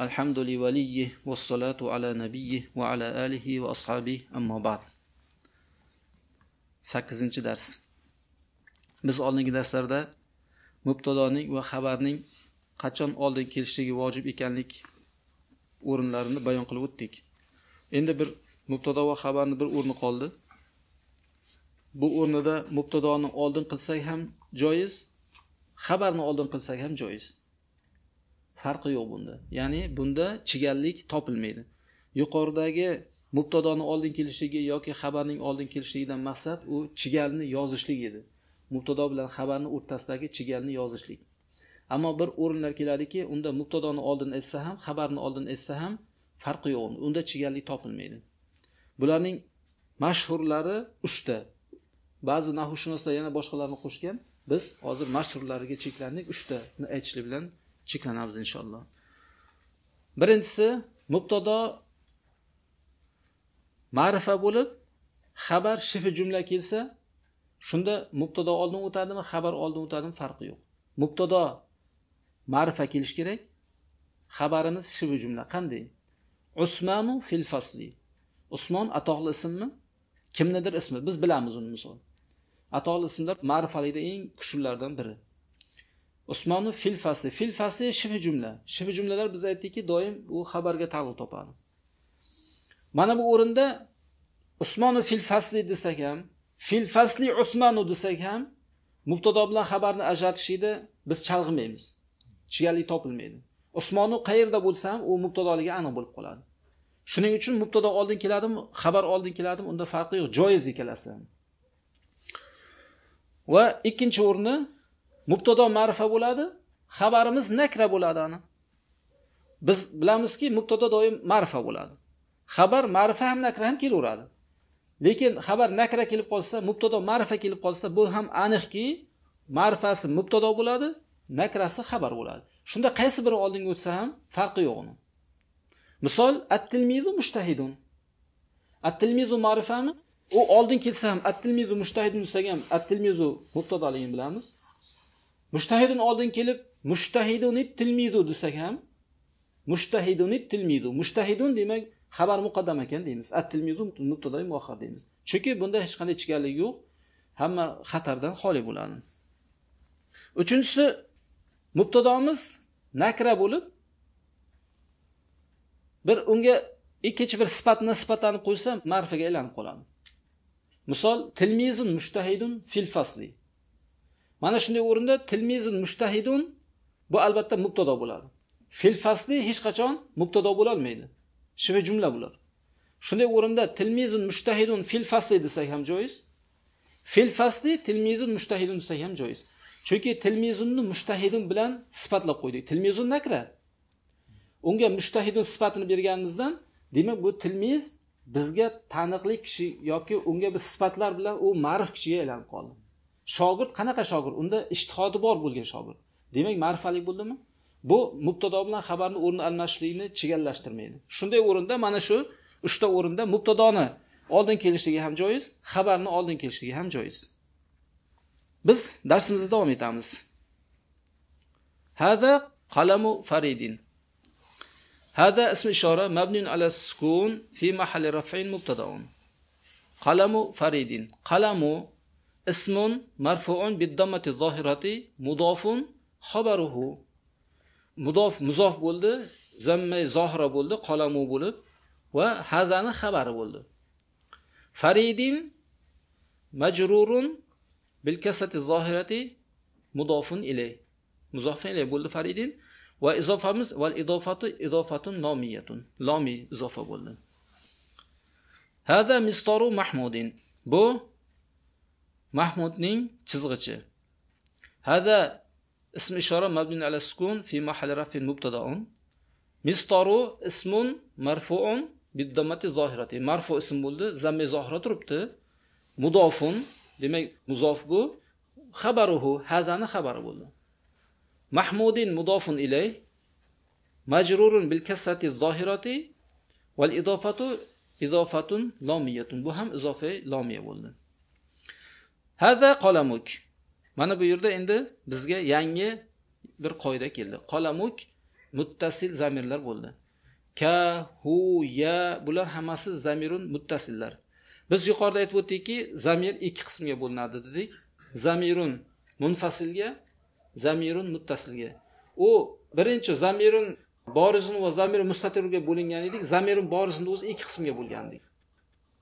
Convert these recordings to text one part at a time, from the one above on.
الحمد لوليه والصلاة على نبيه وعلى آله وأصحابه أما بعد 8 dars biz oldingi darslarda mubtadoning va xabarning qachon oldin kelishligi vojib ekanlik o'rinlarini bayon qilib o'tdik endi bir mubtado va xabarni bir o'rni qoldi bu o'rnida mubtadoni oldin qilsak ham joiz xabarni oldin qilsak ham joiz Farqi yo'q bunda. Ya'ni bunda chigallik topilmaydi. Yuqoridagi mubtadoni oldin kelishligi yoki xabarning oldin kelishligidan maqsad u chigalni yozishlik edi. Mubtado bilan xabarni o'rtasidagi chigalni yozishlik. Ammo bir o'rinlar keladiki unda mubtadoni oldin aytsa ham xabarni oldin aytsa ham farqi yo'q. Unda chigallik topilmaydi. Bularning mashhurlari uchta. Ba'zi nahushunoslar yana boshqalarni qo'shgan. Biz hozir mashhurlariga cheklandik. Uchtani aytishlik bilan cheklanamiz inshaalloh. Birinchisi mubtado ma'rifa bo'lib xabar shifi jumla kelsa shunda mubtado oldin o'tadimi xabar oldin o'tadimi farqi yo'q. Mubtado ma'rifa kelish kerak xabarimiz shifi jumla. Qanday? Usmanu fil fasli. Usmon atoqli ismmi? Kimnidir ismi? Biz bilamiz uni misol. Atoqli ismlar ma'rifalikda eng kuchlilardan biri. Usmonu fil fasli fil fasli shifi jumla. Shifi jumlalar biz aytdikki doim u xabarga taalluq topadi. Mana bu o'rinda usmonu fil fasli desak ham fil fasli usmonu desak ham mubtado bilan xabarni ajratishlikda biz chalg'imaymiz. Chigallik topilmaydi. Usmonu qayerda bo'lsa ham u mubtadoligi aniq bo'lib qoladi. Shuning uchun mubtado oldin keladimi xabar oldin keladimi unda farqi yo'q. Joiz ikkalasi va ikkinchi o'rni mubtado ma'rifa bo'ladi xabarimiz nakra bo'ladi ani biz bilamizki mubtado doim ma'rifa bo'ladi. Xabar ma'rifa ham nakra ham kelaveradi. Lekin xabar nakra kelib qolsa mubtado ma'rifa kelib qolsa bu ham aniqki ma'rifasi mubtado bo'ladi nakrasi xabar bo'ladi. Shunda qaysi biri oldinga o'tsa ham farqi yo'q uni. Misol at-tilmizu mushtahidun at-tilmizu ma'rifami u oldin kelsa ham at-tilmizu mushtahidun desak ham at-tilmizu mubtadoligini bilamiz. Mushtahidun oldin kelib mushtahidunit tilmidu desak ham mushtahidunit tilmidu mushtahidun demak xabar muqaddam ekan deymiz. At tilmidu mubtadoi muaxhar deymiz. Chunki bunda hech qanday chiganlik yo'q. Hamma xatardan xoli bo'ladi. Uchinchisi mubtadomiz nakra bo'lib bir unga ikkinchi bir sifatni sifatlanib qo'ysa ma'rifaga aylanib qoladi. Misol tilmizun mushtahidun fil fasli mana shunday o'rinda tilmizun mushtahidun bu albatta mubtado bo'ladi. Fil fasli hech qachon mubtado bo'lolmaydi. Shiva jumla bo'ladi shunday o'rinda tilmizun mushtahidun fil fasli desak ham joiz. Fil fasli tilmizun mushtahidun desak ham joiz. Chunki tilmizunni mushtahidun bilan sifatlab qo'ydik. Tilmizun nakra. Unga mushtahidun sifatini berganimizdan demak bu tilmiz bizga taniqli kishi yoki unga bir sifatlar bilan u ma'rif kishiga aylanib qoldi. Shogird qanaqa shogird? Unda ishtihodi bor bo'lgan shogird. Demak ma'rifalik bo'ldimi? Bu mubtado bilan xabarni o'rni almashishlikni chigallashtirmaydi. Shunday o'rinda mana shu uchta o'rinda mubtadoni oldin kelishligi ham joiz xabarni oldin kelishligi ham joiz. Biz darsimizni davom etamiz. Hada qalamu faridin. Hada ism ishora mabnun ala sukun fi mahalli raf'in mubtadaun. Qalamu faridin. Qalamu اسم مرفوع بالضمة الظاهرة مضاف خبره. مضاف مضاف بولد زم ظاهرة بولد قلمو بولد هذا خبر بولد. فريد مجرور بالكسة الظاهرة مضاف إليه. مضاف إليه بولد فريد. وإضافة والإضافة إضافة نامية. لامي إضافة بولد. هذا مستر محمود. بو mahmudning chizg'ichi hada اسم إشارة مبني على السكون في محل رفع مبتدأ مصدر اسم مرفوع بالضمة الظاهرة مرفوع اسم bo'ldi zamma zohira turibdi mudofun demak muzof bu xabaruhu hadani xabari bo'ldi mahmudin mudofun ilay majrurun bil kasrati zohirati val idofatu idofatun lomiyatun bu ham izofa lomiya bo'ldi hada qolamuk. mana bu yerda endi bizga yangi bir qoida keldi. Qolamuk muttasil zamirlar bo'ldi. Ka hu ya bular hammasi zamirun muttasillar. Biz yuqorida aytib o'tdikki zamir ikki qismga bo'linadi dedik. Zamirun munfasilga zamirun muttasilga. U birinchi zamirun borizun va zamir mustatirga bo'lingan edik. Zamirun borizun o'zi ikki qismga bo'lgan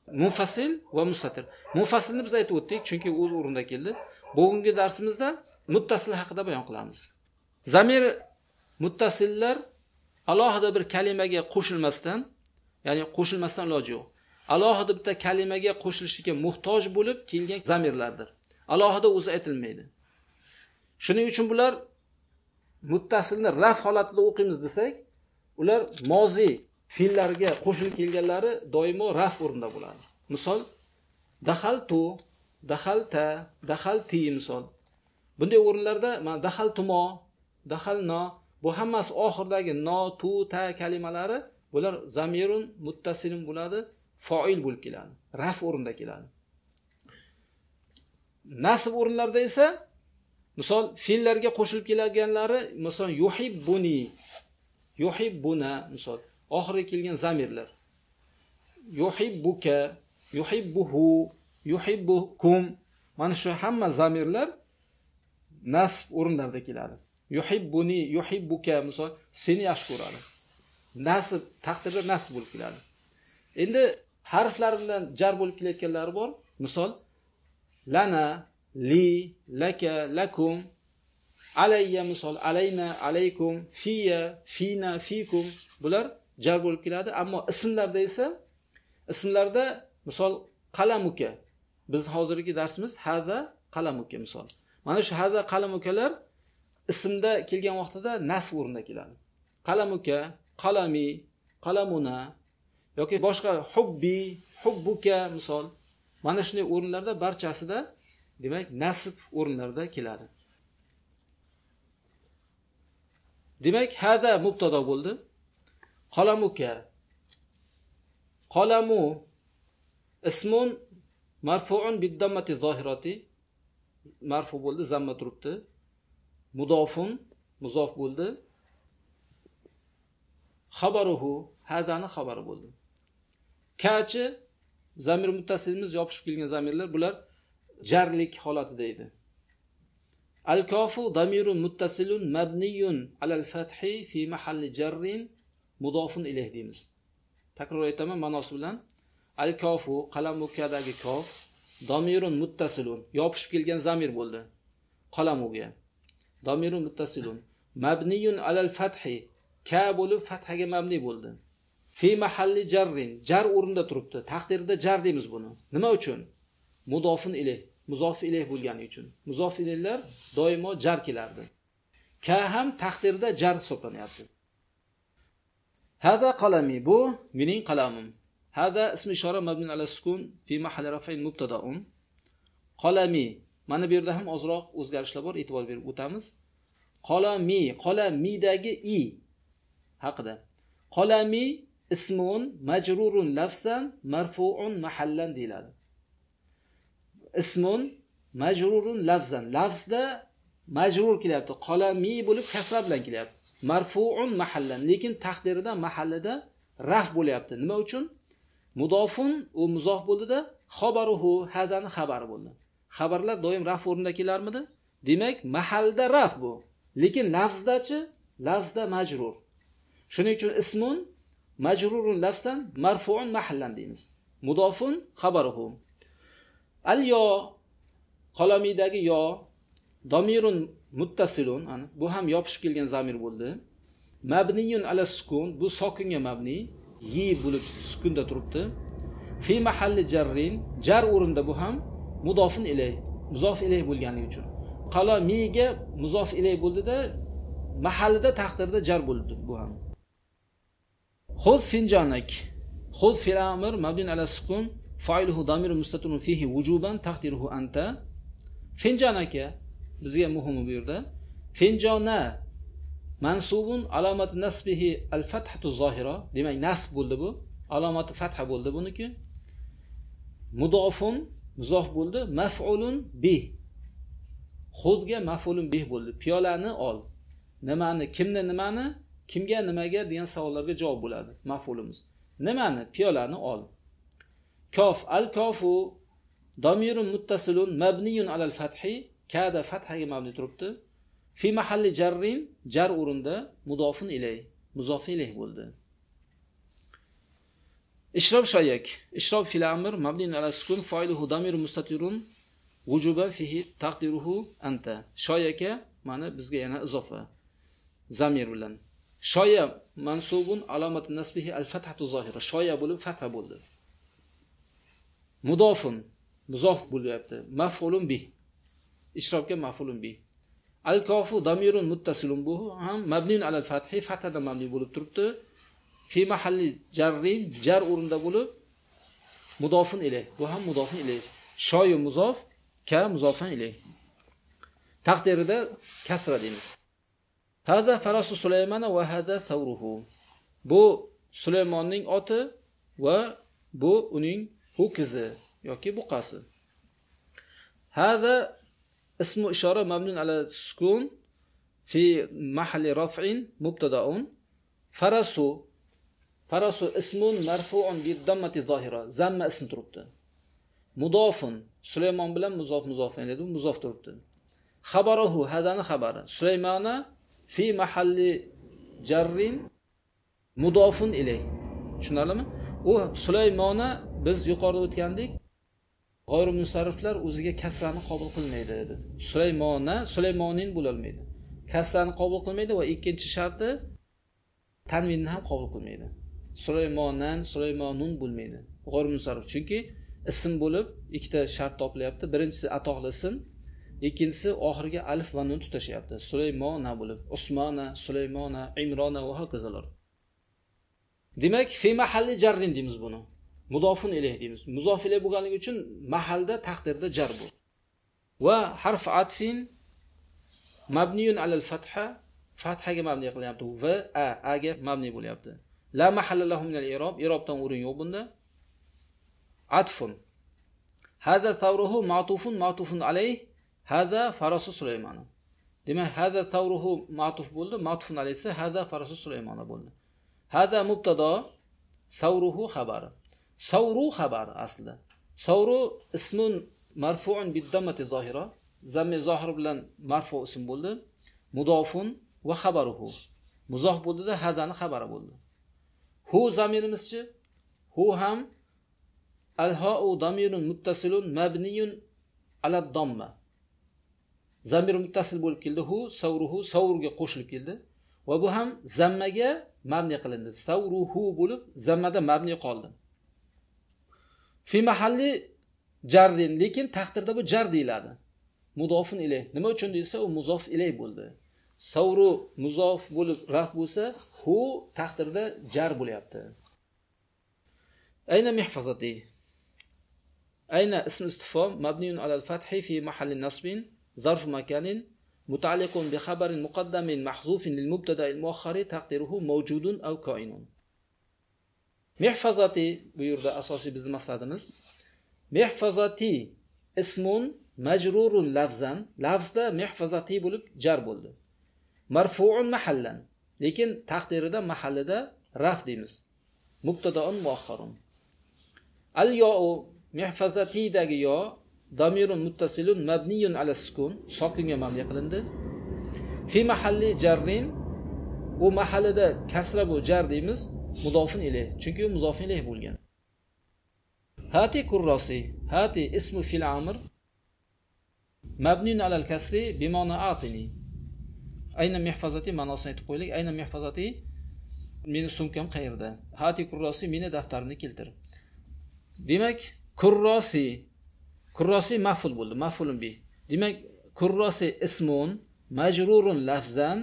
mufasil va mustatir. Mufasilni biz aytib o'tdik chunki o'z o'rnida keldi. Bugungi darsimizda muttasil haqida bayon qilamiz. Zamir muttasillar alohida bir kalimaga qo'shilmasdan ya'ni qo'shilmasdan iloji yo'q. Alohida bitta kalimaga qo'shilishiga muhtoj bo'lib kelgan zamirlardir. Alohida o'zi aytilmaydi. Shuning uchun bular muttasilni raf holatida o'qiymiz desak ular moziy fe'llarga qo'shilib kelganlari doimo raf o'rnida bo'ladi. Misol dahaltu dahalta dahalti misol. Bunday o'rinlarda mana dahaltumo dahalno bu hammasi oxiridagi no tu ta kalimalari bular zamirun muttasilun bo'ladi foil bo'lib keladi raf o'rinda keladi. Nasb o'rinlarida esa misol fe'llarga qo'shilib kelganlari misol yuhibbuni yuhibbuna misol. Oxiriga kelgan zamirlar. Yuhibbuka yuhibbuhu yuhibbukum. Mana shu hamma zamirlar nasb o'rinlarida keladi. Yuhibbuni yuhibbuka misol seni yaxshi ko'radi. Nasb taqdirda nasb bo'lib keladi. Endi harflar bilan jar bo'lib kelayotganlari bor. Misol lana li laka lakum alayya misol alayna alaykum fiya fina fikum. Bular jar bo'lib keladi. Ammo ismlarda esa ismlarda misol qalamuka bizni hozirgi darsimiz hada qalamuka misol. Mana shu hada qalamukalar ismda kelgan vaqtida nasb o'rnida keladi. Qalamuka qalami qalamuna yoki boshqa hubbi hubbuka misol. Mana shunday o'rinlarda barchasida demak nasb o'rinlarida keladi. Demak hada mubtado bo'ldi. Qalamuka qalamu ismun marfuun biddammati zohirati marfu bo'ldi zamma turibdi. Mudofun muzof bo'ldi. Xabaruhu hadani xabari bo'ldi. Kachi? Zamir muttasilimiz yopishib kelgan zamirlar bular jarlik holatida edi al kofu damirun muttasilun mabniyun alal fathi fi mahalli jarrin mudofun ilayh deymiz. Takror aytaman ma'nosi bilan al kofu qalamukadagi kof domirun muttasilun yopishib kelgan zamir bo'ldi qalamuga. Domirun muttasilun mabniyun alal fathi ka bo'lib fathaga mabni bo'ldi. Fi mahalli jarrin jar o'rinda turibdi taqdirda jar deymiz buni. Nima uchun? Mudofun ilayh muzof ilayh bo'lgani uchun. Muzof ilayhlar doimo jar kelardi. Ka ham taqdirda jar hisoblanyapti hada qalami bu mening qalamim. Hada ismi ishora mabni ala sukun fi mahalli rafain mubtadaun. Qalami mana bu yerda ham ozroq o'zgarishlar bor e'tibor berib o'tamiz. Qalami qalamidagi i haqida. Qalami ismun majrurun lafsan marfuun mahallan deyiladi. Ismun majrurun lafzan. Lafzda majrur kelyapti. Qalami bo'lib kasra bilan kelyapti. Marfuun mahallan lekin taqdirida mahallida raf bo'lyapti. Nima uchun? Mudofun u muzof bo'ldida xobaruhu hadani xabari bo'ldi. Xabarlar doim raf o'rnida kelarmidi? Demak mahalda raf bu. Lekin lafzdachi lafzda majrur. Shuning uchun ismun majrurun lafzdan marfuun mahallan deymiz. Mudofun xabaruhu. Al yo qolamidagi yo domirun muttasilun bu ham yopishib kelgan zamir bo'ldi. Mabniyun ala sukun bu sokinga mabni yi bo'lib sukunda turibdi. Fi mahalli jarrin jar o'rinda bu ham mudofin ilay muzof ilay bo'lganligi uchun. Qalamiga muzof ilay bo'ldida mahallida taqdirda jar bo'ldi bu ham. Xuz finjonak xuz fil amr mabniyun ala sukun failuhu damir mustatirun fihi wujuban taqdiruhu anta. Finjonaka bizga muhimi bu yerda. Finjona mansubun alomati nasbihi al fathatu zohira demak nasb bo'ldi bu. Alomati fatha bo'ldi buniki. Mudofun muzof bo'ldi. Maf'ulun bih. Xudga maf'ulun bih bo'ldi. Piyolani ol. Nimani kimni nimani kimga nimaga degan savollarga javob bo'ladi maf'ulimiz. Nimani piyolani ol. Kof al kofu domirun muttasilun mabniyun alal fathi. Kada fathaga mabni turibdi. Fi mahalli jarrin jar o'rinda mudofun ilay muzof ilayh bo'ldi. Ishrob shoyak ishrob fil amr mabni ala sukun foiluhu damir mustatirun vujuban fihi taqdiruhu anta. Shoyaka mana bizga yana izofa. Zamir bilan. Shoya mansubun alomati nasbihi al fathatu zohira shoya bo'lib fatha bo'ldi. Mudofun muzof bo'lyapti. Maf'ulun bih. Ishrobga maf'ulun bi. Al kofu damirun muttasilun bu ham mabnun alal fathi fathada mabni bo'lib turibdi. Fi mahalli jarrin jar o'rinda bo'lib mudofun ilay bu ham mudofun ilay shoyu muzof ka muzofan ilay taqdirida kasra deymiz. Hada farasu sulaymana va hada thawruhu. Bu sulaymonning oti va bu uning ho'kizi yoki buqasi. Hada اسم إشارة مبني على السكون في محل رفع مبتدا فرس فرس اسم مرفوع بالضمة الظاهرة. زم اسم تربت مضاف سليمان بلن مضاف مضاف يعني دو مضاف تربت خبره هذا خبر سليمان في محل جر مضاف إليه. شنو u sulaymona biz yuqorida o'tgandik g'oyri musarriflar o'ziga kasrani qabul qilmaydi dedi. Sulaymona sulaymonin bo'lolmaydi. Kasrani qabul qilmaydi va ikkinchi sharti tanvinni ham qabul qilmaydi. Sulaymonan sulaymonun bo'lmaydi. G'oyri musarrif chunki ism bo'lib ikkita shart topilyapti. Birinchisi atoqli ism ikkinchisi oxirgi alif va nun tutashyapti. Sulaymona bo'lib usmona sulaymona imrona va hokazolar. Demak fi mahalli jarrin deymiz buni. Mudofun ilayh deymiz. Muzof ilayh bo'lganligi uchun mahalda taqdirda jar bu. Va harf atfin mabniyun alal fatha fathaga mabni qilyapti va a aga mabni bo'lyapti. La mahalla lahu min al-i'rob i'robdan o'rin yo'q bunda. Atfun. Hada thawruhu ma'tufun ma'tufun alayh. Hada farasu sulaymon demak hada thawruhu ma'tuf bo'ldi ma'tufun alayhi hada farasu sulaymon bo'ldi. Hada mubtado thawruhu xabari. Savru xabari aslida savru ismun marfuun biddammati zohira. Zammi zohir bilan marfu ism bo'ldi. Mudofun va xabaruhu. Muzoh bo'ldida hadani xabari bo'ldi. Hu zamirimizchi? Hu ham alhou damirun muttasilun mabniyun ala domma zamir muttasil bo'lib keldi. Hu savruhu savrga qo'shilib keldi. Va bu ham zammaga mabni qilindi. Savruhu bo'lib zammada mabni qoldi. fi mahalli jardin lekin taqdirda bu jar deyiladi mudofin ilay nima uchun desa u muzof ilay bo'ldi savru muzof bo'lib raf bo'lsa hu taqdirda jar bo'lyapti ayna mihfazati ayna ism istifom mabniyun alal fathi fi mahalli nasbin zarf makanin متعلق بخبر مقدم محذوف للمبتدا المؤخر تقديره موجود او كائن mehfazati bu yerda asosiy bizni maqsadimiz. Mehfazati ismun majrurun lafzan. Lafzda mehfazati bo'lib jar bo'ldi. Marfuun mahallan. Lekin taqdirida mahallida raf deymiz. Mubtadaun muaxharun al you mehfazatidagi yo damirun muttasilun mabniyun ala sukun. Sokinga mabni qilindi. Fi mahalli jarrin u mahallida kasra bu jar deymiz. Mudofin ilayh chunki u muzofin ilayh bo'lgan. Hati kurrosi hati ismu fil amr mabnun alal kasri bimona atini. Ayna mehfazati ma'nosini aytib qo'ylik. Ayna mehfazati meni sumkam qayerda? Hati kurrosi meni daftarimni keltir. Demak kurrosi kurrosi maful bo'ldi mafulun bi. Demak kurrosi ismun majrurun lafzan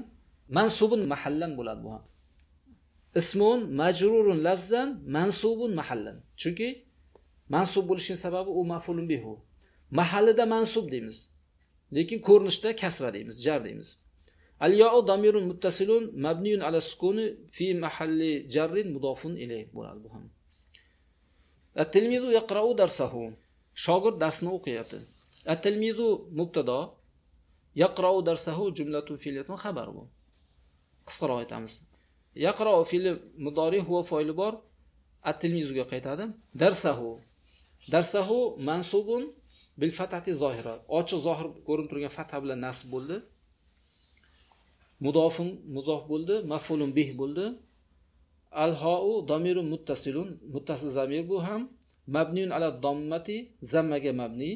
mansubun mahallan bo'ladi bu ham. Ismun majrurun lafzan mansubun mahallan. Chunki mansub bo'lishining sababi u mafulun bihu. Mahallida mansub deymiz. Lekin ko'rinishda kasra deymiz jar deymiz. Al yau damirun muttasilun mabniyun ala sukuni fi mahalli jarrin mudofun ilay bo'ladi bu ham. At-tilmizu yaqra'u darsahu. Shogird darsni o'qiyapti. At-tilmizu mubtado yaqra'u darsahu jumlatun fi'liyatun xabar bu. Qisqaroq aytamiz. Yaqro fe'li mudori huwa foili bor. At-tilmizga qaytadi. Darsahu. Darsahu mansubun bil fatati zohira. Ochiq zohir ko'rinib turgan fatha bilan nasb bo'ldi. Mudofun muzof bo'ldi mafulun bih bo'ldi. Al hou domirun muttasilun. Muttasil zamir bu ham. Mabniun ala dommati zammaga mabni.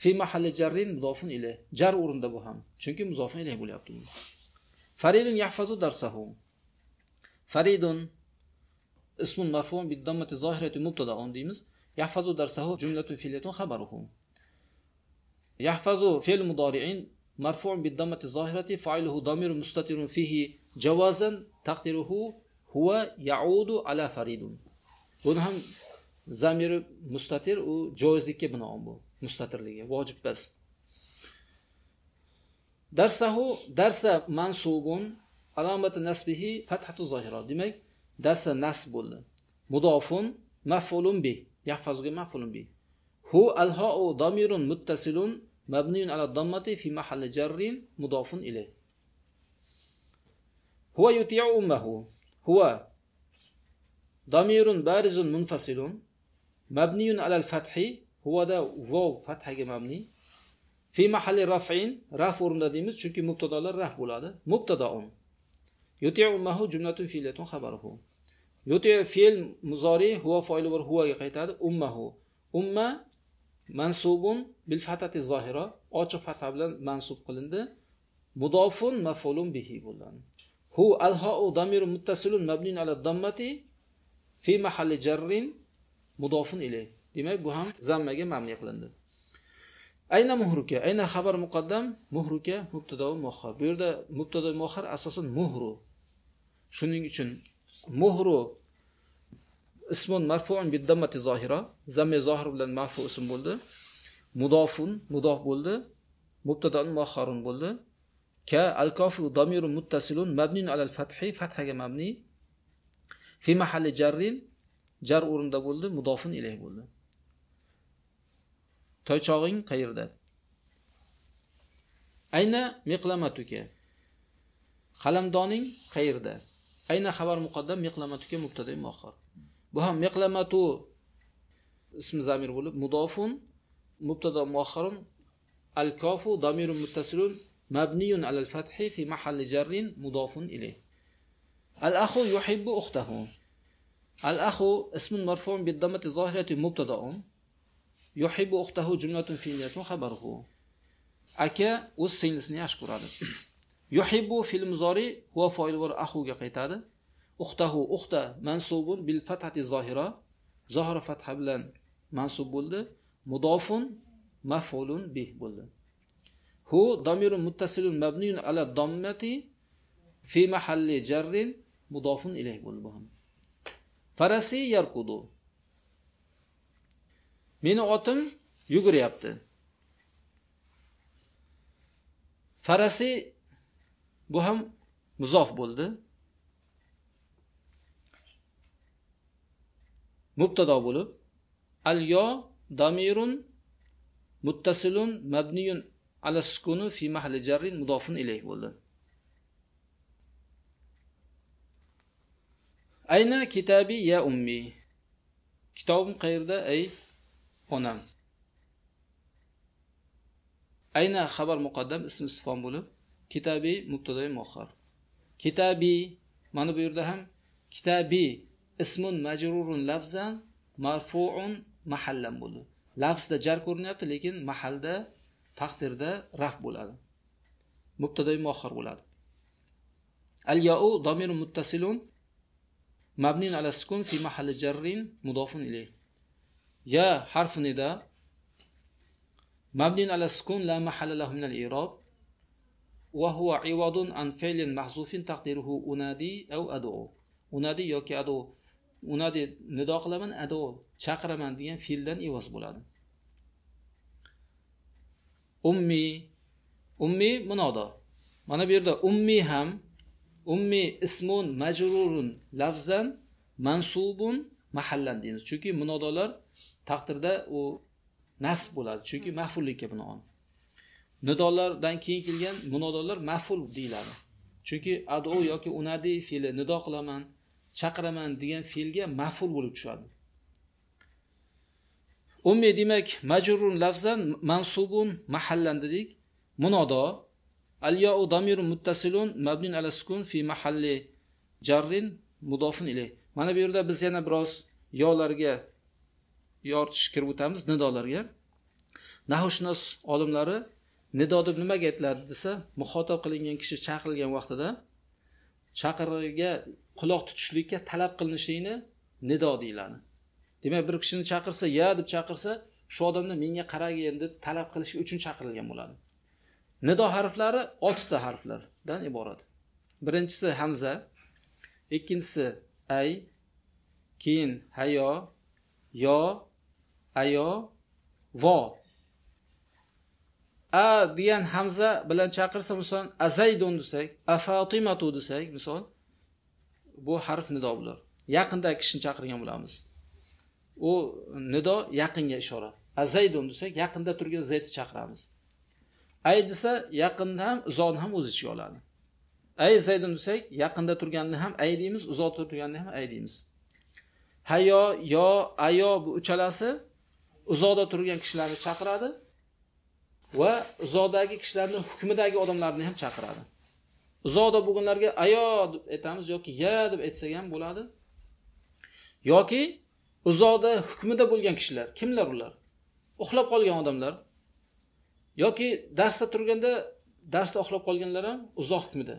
Fi mahalli jarrin mudofun ilayh. Jar o'rinda bu ham. Chunki muzofun ilayh bo'lyapti فريد يحفظ درسه. فريد اسم مرفوع بالضمة الظاهرة مبتدأ ديمز يحفظ درسه جملة فعلية خبره. يحفظ فعل مضارع مرفوع بالضمة الظاهرة فاعله ضمير مستتر فيه جوازا تقديره هو يعود على فريد. buni زامير مستتر mustatir u joizlikka binoan bu بس درسه درس منصوبون علامت نسبه فتحة الظاهرة. دمك درس نسب مضافون مفعولون به. يحفظ مفعولون به. هو الهاء ضمير متصل مبني على الضمة في محل جر مضاف إليه. هو يطيع أمه. هو ضمير بارز منفصل مبني على الفتح. هو ده واو فتح مبني. Fi mahalli raf'in raf o'rinda deymiz chunki mubtadolar raf bo'ladi. Mubtadaun um. yuti'u ummahu jumlatun fi'liyatun xabaruhu. Yuti'u fe'l muzori huwa foili bor huvaga qaytadi ummahu. Umma mansubun bil fatati zohira ochiq fatha bilan mansub qilindi. Mudofun maf'ulun bihi bo'ladi hu alhau damirun muttasilun mabniun ala dammati fi mahalli jarrin mudofun ilay. Demak bu ham zammaga mabni qilindi. Ayna muhruka ayna xabar muqaddam muhruka mubtado muahhar bu yerda mubtado muahhar asosan muhru. Shuning uchun muhru ismun marfuun bi dammati zohira zamma zohir bilan marfu ism bo'ldi. Mudofun mudof bo'ldi. Mubtadon muahharun bo'ldi. Ka al kofu damirun muttasilun mabnin alal fathi fathaga mabni. Fi mahalli jarrin jar o'rinda bo'ldi mudofun ilayh bo'ldi. Toychog'ing qayerda? Ayna miqlamatuka. Qalamdoning qayerda? Ayna xabar muqaddam miqlamatuka mubtada muaxxar bu ham miqlamatu ism zamir bo'lib mudofun mubtada muaxxarun al kofu damirun muttasilun mabniyun alal fathi fi mahalli jarrin mudofun ilayh. Al akhu yuhibbu ukhtahu. Al akhu ismun marfu'un bid dammati zahirati mubtada'un. Yuhibbu ukhtahu jumlatun fi'liyatun xabaruhu aka o'z singlisini yaxshi ko'radi yuhibbu fil muzori huwa foil va axuga qaytadi uxtahu uxta mansubun bil fathati zohira zohira fatha bilan mansub bo'ldi mudofun maf'ulun bih bo'ldi hu damirun muttasilun mabniyun ala dammati fi mahalli jarrin mudofun ilayh bo'ldi bu ham farasi yarqudu meni otim yuguryapti. Farasi bu ham muzof bo'ldi. Mubtado bo'lib al yo damirun muttasilun mabniyun ala sukuni fi mahalli jarrin mudofun ilayh bo'ldi. Ayna kitabi ya ummi. Kitobim qayerda? Ey onam. Ayna xabar muqaddam ism istifom bo'lib kitabi mubtadoi muahhar kitabi mana bu yerda ham kitabi ismun majrurun lafzan marfuun mahallan bo'ldi. Lafzda jar ko'rinyapti lekin mahalda taqdirda raf bo'ladi. Mubtadoi muahhar bo'ladi. Al yau domir muttasilun mabnin ala sukun fi mahalli jarrin mudofun ilayh. ya harf nida مبني على السكون لا محل له من الإعراب وهو عوض عن فعل محذوف تقديره أنادي أو أدعو أنادي yoki ado unadi nido qilaman ado chaqiraman degan fe'ldan evoz bo'ladi ummi ummi munodo mana bu yerda ummi ham ummi ismun majrurun lafzan mansubun mahallan deymiz chunki munodolar taqdirda u nasb bo'ladi chunki mafullikka binoan. Nidolardan keyin kelgan munodolar maful deyiladi. Chunki adu yoki unadi fe'li nido qilaman chaqiraman degan fe'lga maful bo'lib tushadi. Ummi demak majrurun lafzan mansubun mahallan dedik. Munodo al ya'u damirun muttasilun mabnin ala sukun fi mahalli jarrin mudofun ilay mana bu yerda biz yana biroz yolarga yoritish kirib o'tamiz nidolarga. Nahushunos olimlari nido deb nimaga aytiladi desa muxotab qilingan kishi chaqirilgan vaqtida chaqiriga quloq tutishlikka talab qilinishlikni nido deyiladi. Demak bir kishini chaqirsa ya deb chaqirsa shu odamni menga qaragin deb talab qilish uchun chaqirilgan bo'ladi. Nido harflari oltita harflardan iborat. Birinchisi hamza ikkinchisi ay keyin hayo yo ayo vo. A degan hamza bilan chaqirsa misol azaydun desak a fatimatu desak misol bu harf nido bular. Yaqindagi kishini chaqirgan bo'lamiz. U nido yaqinga ishora. Azaydun desak yaqinda turgan zaydni chaqiramiz. Ay desa yaqinni ham uzoqni ham o'z ichiga oladi. Ay zaydun desak yaqinda turganini ham ay deymiz uzoqda turganini ham ay deymiz. Hayo yo ayo bu uchalasi uzoqda turgan kishilarni chaqiradi va uzoqdagi kishilarni hukmidagi odamlarni ham chaqiradi. Uzoqda bo'lganlarga ayo deb aytamiz yoki ya deb aytsak ham bo'ladi. Yoki uzoqda hukmida bo'lgan kishilar kimlar ular? Uxlab qolgan odamlar. Yoki darsda turganda darsda uxlab qolganlar ham uzoq hukmida.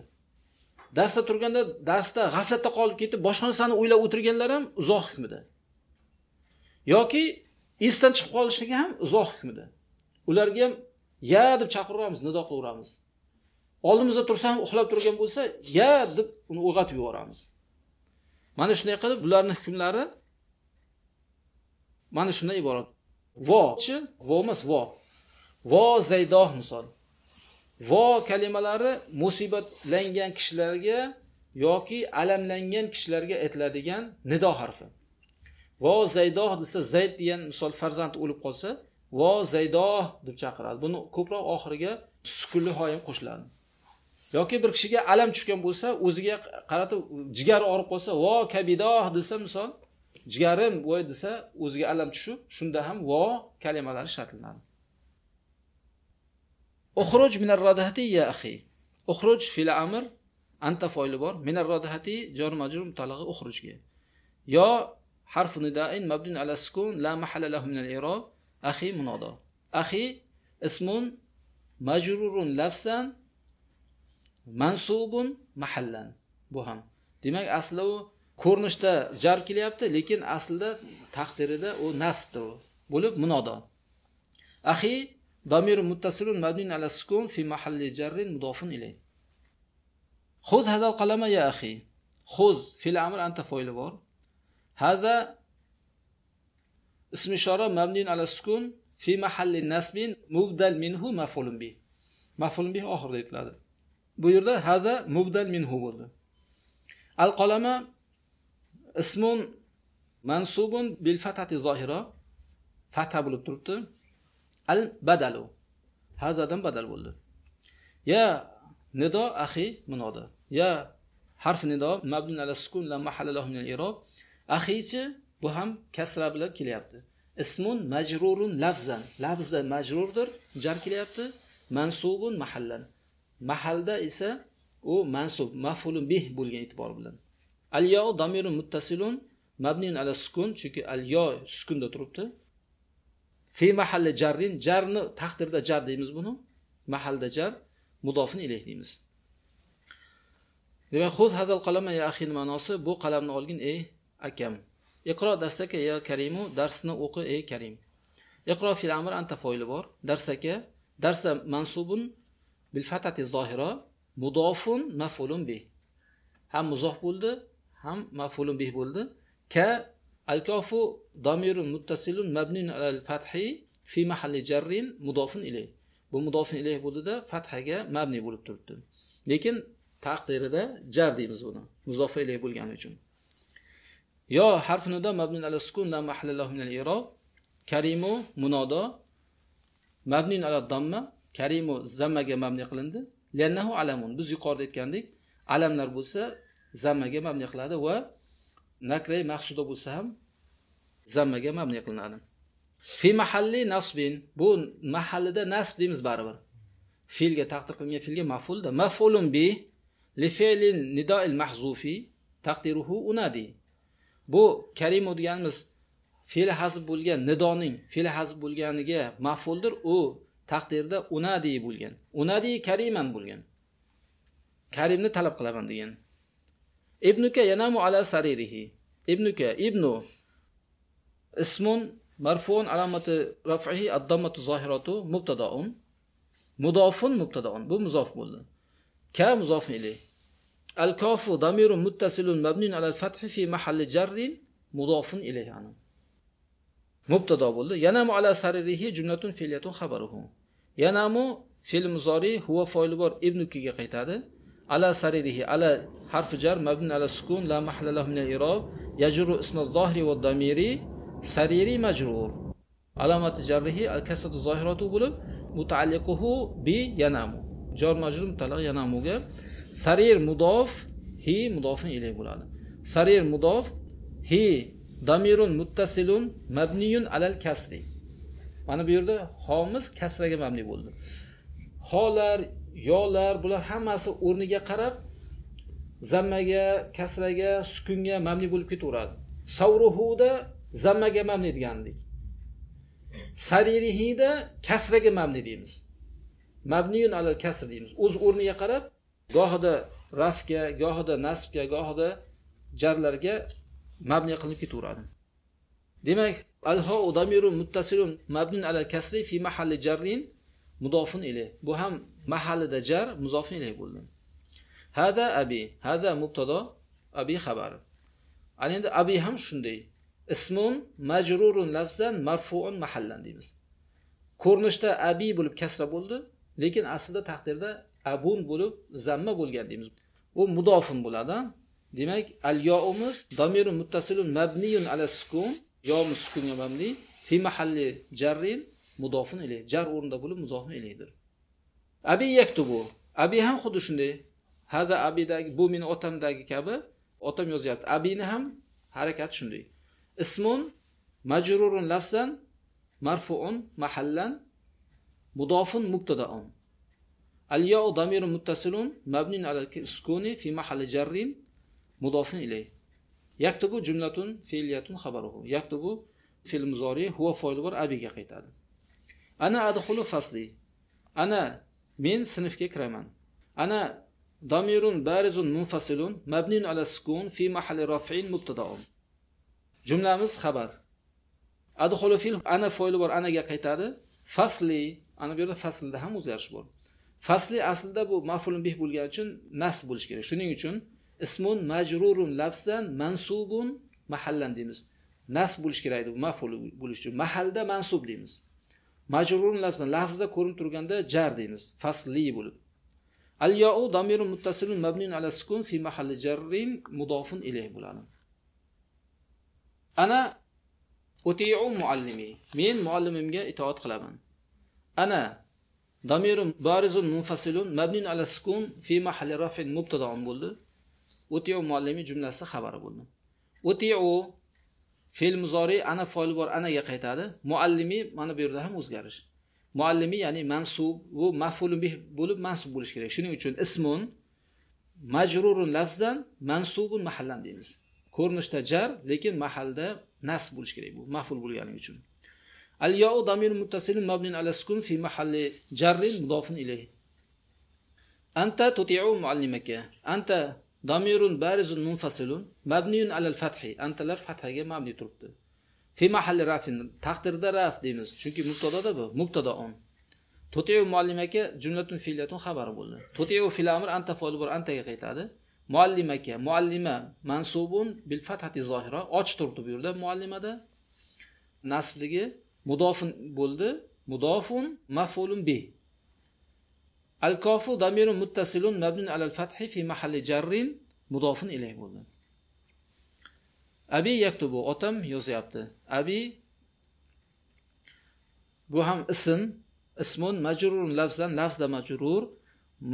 Darsda turganda darsda g'aflatda qolib ketib boshqa narsani o'ylab o'tirganlar ham uzoq hukmida. Yoki esdan chiqib qolishligi ham uzoq hukmida. Ularga ham ya deb chaqiraveramiz nido qilaveramiz oldimizda tursa ham uxlab turgan bo'lsa ya deb uni uyg'otib yuboramiz. Mana shunday qilib bularni hukmlari mana shundan iborat. Vochi vo emas vo. Vo zaydoh misol. Vo kalimalari musibatlangan kishilarga yoki alamlangan kishilarga aytiladigan nido harfi. Vo zaydoh desa zayd degan misol farzand o'lib qolsa vo zaydoh deb chaqiradi. Buni ko'proq oxiriga sukunli hoyim qo'shiladi. Yoki bir kishiga alam tushgan bo'lsa o'ziga qaratib jigari og'rib qolsa vo kabidoh desa misol jigarim voy desa o'ziga alam tushib shunda ham vo kalimalari ishlatiladi uxruj minar radhati ya axi uxruj fil amr anta foyli bor. Minar radhati jor majrum mutalag'i uxrujga. Yo harf nidain mabdun ala sukun la mahalla lahu min al-i'rab axi munodo axi ismun majrurun lafsan mansubun mahallan bu ham demak ko'rinishda jar kelyapti lekin aslida taqdirida u nasbdir bo'lib munodo axi ضمير متصل مبني على السكون في محل جر مضاف إليه خذ هذا القلم يا أخي خذ في الأمر أنت فويل بار هذا اسم إشارة مبني على السكون في محل نسب مبدل منه مفعول به. مفعول به آخر ده بيرد هذا مبدل منه بود القلم اسم منصوب بالفتحة الظاهرة. فتحة بلوتروت البدل. هذا دم بدل بود يا ندا أخي منادى يا حرف ندا مبني على السكون لا محل له من الإعراب. Axichi bu ham kasra bilan kelyapti. Ismun majrurun lafzan. Lafzda majrurdir jar kelyapti. Mansubun mahallan. Mahalda esa u mansub mafulun bih bo'lgan e'tibor bilan. Al yo damirun muttasilun mabnin ala sukun chunki al yo sukunda turibdi. Fi mahalli jarrin jarni taqdirda jar deymiz buni. Mahalda jar mudofin ilayh deymiz. Demak xud hadal qalama ya axin ma'nosi bu qalamni olgin ey akam. Iqro darsaka ya karimu darsni o'qi ey karim. Iqro fil amr anta foili bor. Darsaka darsa mansubun bil fatati zohira mudofun mafulun bih. Ham muzof bo'ldi ham mafulun bih bo'ldi. Ka al kofu damirun muttasilun mabnun al fathi fi mahalli jarrin mudofun ilay bu mudofun ilayh bo'ldida fathaga mabni bo'lib turibdi. Lekin taqdirida jar deymiz buni. Muzofa ilayh bo'lgani uchun. Yo harf nido mabnin ala sukun la mahalla lahu min al-i'rab karimu munodo mabnin ala damma. Karimu zammaga mabni qilindi. Liannahu alamun. Biz yuqorida aytgandik alamlar bo'lsa zammaga mabni qiladi va nakray maqsuda bo'lsa ham zammaga mabni qilinadi. Fi mahalli nasbin. Bu mahallida nasb deymiz baribir. Fe'lga taqdir qilingan fe'lga maf'ulda. Maf'ulun bi li fe'lin nidoil mahzufi. Taqdiruhu unadi. Bu karimu deganimiz fe'li hazb bo'lgan nidoning fe'li hazb bo'lganiga maf'uldir. U taqdirda unadi bo'lgan. Unadi kariman bo'lgan. Karimni talab qilaman degan. Ibnuka yanamu ala saririhi ibnuka ibnu ismun marfun alamati raf'ihi ad-dammatu zohiratu mubtadaun. Mudofun mubtadaun. Bu muzof bo'ldi. Ka muzof ilayh الكاف ضمير متصل مبني على الفتح في محل جر مضاف إليه. يعني. مبتدا بولدو ينام على سريره جملة فعلية خبره. ينام فعل مضارع هو فاعل بار ابن كيجي قيتاده على سريره على حرف جر مبني على سكون لا محل له من الإعراب يجر اسم الظاهر والضمير سريري مجرور. علامة جره الكسرة الظاهرة بولب متعلقه بينام. جار مجرور متعلق ينام sarir mudof hi mudofin ilay bo'ladi. Sarir mudof hi damirun muttasilun mabniyun alal kasri. Mana bu yerda homiz kasraga mabni bo'ldi. Holar yolar bular hammasi o'rniga qarab zammaga kasraga sukunga mabni bo'lib ketaveradi. Savruhuda zammaga mabni degandik. Saririhida kasraga mabni deymiz. Mabniyun alal kasr deymiz. O'z o'rniga qarab gohida rafga gohida nasbga gohida jarlarga mabni qilinib ketaveradi. Demak alho damiru muttasilun mabnun ala kasri fi mahalli jarrin mudofun ila bu ham mahallida jar muzofun ila bo'ldi. Hada abi hada mubtado abi xabari. Ana endi abi ham shunday. Ismun majrurun lafzan marfuun mahallan deymiz. Ko'rinishda abi bo'lib kasra bo'ldi lekin aslida taqdirda abun bo'lib zamma bo'lgan deymiz. U mudofun bo'ladi. Demak al yoimiz domirun muttasilun mabniyun ala sukun. Yomi sukunga mabni. Fi mahalli jarrin mudofun ilay. Jar o'rnida bo'lib muzofun ilaydir. Abi yaktubu. Abi ham xuddi shunday. Hada abidagi bu meni otamdagi kabi. Otam yozyapti. Abini ham harakati shunday. Ismun majrurun lafzan marfuun mahallan mudofun mubtadaun. Al yo damirun muttasilun mabnin ala sukuni fi mahalli jarrin mudofun ilay yaktubu jumlatun fe'liyatun xabaruhu yaktubu fe'l muzori huwa foili bor abiga qaytadi ana adxulu fasli ana men sinfga kiraman ana damirun barizun munfasilun mabnin ala sukun fi mahalli raf'in mubtadaun jumlamiz xabar adxulu fil ana foili bor anaga qaytadi fasli ana bu yerda faslda ham o'zgarish bor fasli aslida bu mafulun bih bo'lgani uchun nasb bo'lishi kerak. Shuning uchun ismun majrurun lafzan mansubun mahallan deymiz. Nasb bo'lishi kerak edi maful bo'lishi uchun. Mahalda mansub deymiz. Majrurun lafzan lafzda ko'rinib turganda jar deymiz. Fasli bo'lib. Al yau damirun muttasilun mabnun ala sukun fi mahalli jarrin mudofun ilayh bo'ladi. Ana utiu muallimi. Men muallimimga itoat qilaman. Ana damirun barizun munfasilun mabnin ala sukun fi mahalli rafin mubtadaun bo'ldi. Utiu muallimi jumlasi xabari bo'ldi. Utiu fe'l muzori ana foil bor anaga qaytadi. Muallimi mana bu yerda ham o'zgarish. Muallimi ya'ni mansub bu maf'ulun bih bo'lib mansub bo'lishi kerak. Shuning uchun ismun majrurun lafzdan mansubun mahallan deymiz. Ko'rinishda jar lekin mahalda nasb bo'lishi kerak bu maf'ul bo'lgani uchun. Al yau damir muttasilun mabnin ala sukun fi mahalli jarrin mudofun ilayhi anta tuti'u muallimaka. Anta damirun barizun munfasilun mabniyun alal fathi antalar fathaga mabni turibdi. Fi mahalli rafin taqdirda raf deymiz. Chunki mubtadoda bu mubtadoon tutiu muallimaka jumlatun fi'liyatun xabari bo'ldi. Tutiu fil amr anta foil bor antaga qaytadi. Muallimaka muallima mansubun bil fathati zohira. Och turibdi bu yerda muallimada. Nasbligi mudofun bo'ldi. Mudofun maf'ulun bi. Al kofu damirun muttasilun mabnun alal fathi fi mahalli jarrin. Mudofun ilay bo'ldi. Abi yaktubu otam yozyapti. Abi bu ham ism. Ismun majrurun lafzan lafzda majrur.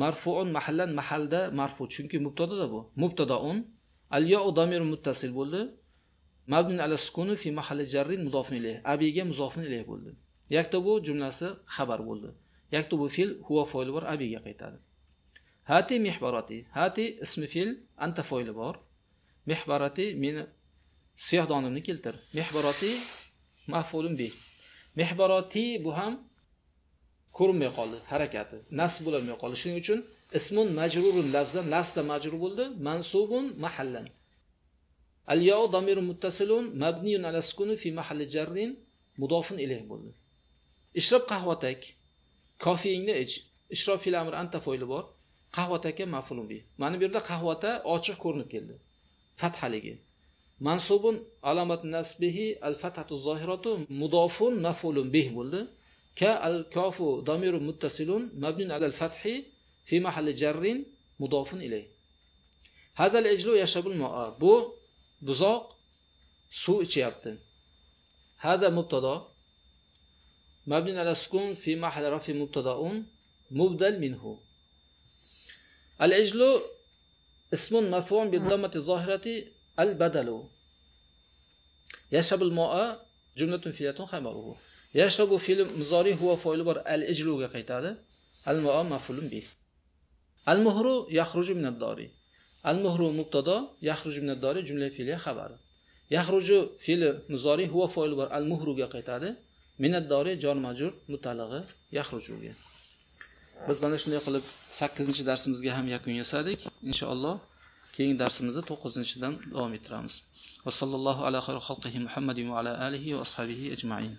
Marfuun mahallan mahalda marfu. Chunki mubtadada bu. Mubtadaun. Al ya'u damir muttasil bo'ldi. Mabni ala sukuni fi mahalli jarrin mudofun ilayh abiga muzofun ilayh bo'ldi. Yaktubu jumlasi xabar bo'ldi. Yaktubu fil huwa fo'li bor abiga qaytadi. Hati mihbarati hati ismi fil anta fo'li bor. Mihbarati meni siyoh donimni keltir. Mihbarati maf'ulun bi. Mihbarati bu ham ko'rinmay qoldi harakati. Nasb bo'lolmay qoldi. Shuning uchun ismun majrurun lafzan lafzda majrur bo'ldi. Mansubun mahallan. Al yau damirun muttasilun mabniyun ala sukuni fi mahalli jarrin mudofun ilayh bo'ldi. Ishrob qahvatak kofiyingni ich ishrob fil amr anta fo'ili bor. Qahvataka mafulun bi. Mana bu yerda qahvata ochiq ko'rinib keldi. Fathaligi mansubun alomat nasbihi al fathatu zohiratu mudofun mafulun bih bo'ldi. Ka al kofu damirun muttasilun mabnun ala al fathi fi mahalli jarrin mudofun ilay hadal ijlu yashabul mo'a bu buzoq suv ichyapti hada mubtado mabnun ala sukun fi mahalli rafi mubtadaun mubdal minhu al ijlu ismun marfu'un bi dhammati zahirati al badalu yashabul mo'a jumlatun fiyatun khabaruhu yashrabu fil muzori huwa foili bor al ijluga qaytadi al mo'a mafulun bi al muhru yakhruju min ad-dari al muhru mubtada yakhruju min jumla fe'liya xabari. Yaxruju fil muzori huwa foil bor al muhruga qaytadi. Min jon majur mutalig'i yaxrujuga biz mana shunday qilib 8 darsimizga ham yakun yasadik inshaalloh. Keyingi darsimizni 9-dan davom ettiramiz. Va sallallohu ala xayri xalqihi muhammadin va ala alihi va ashabihi ajmain.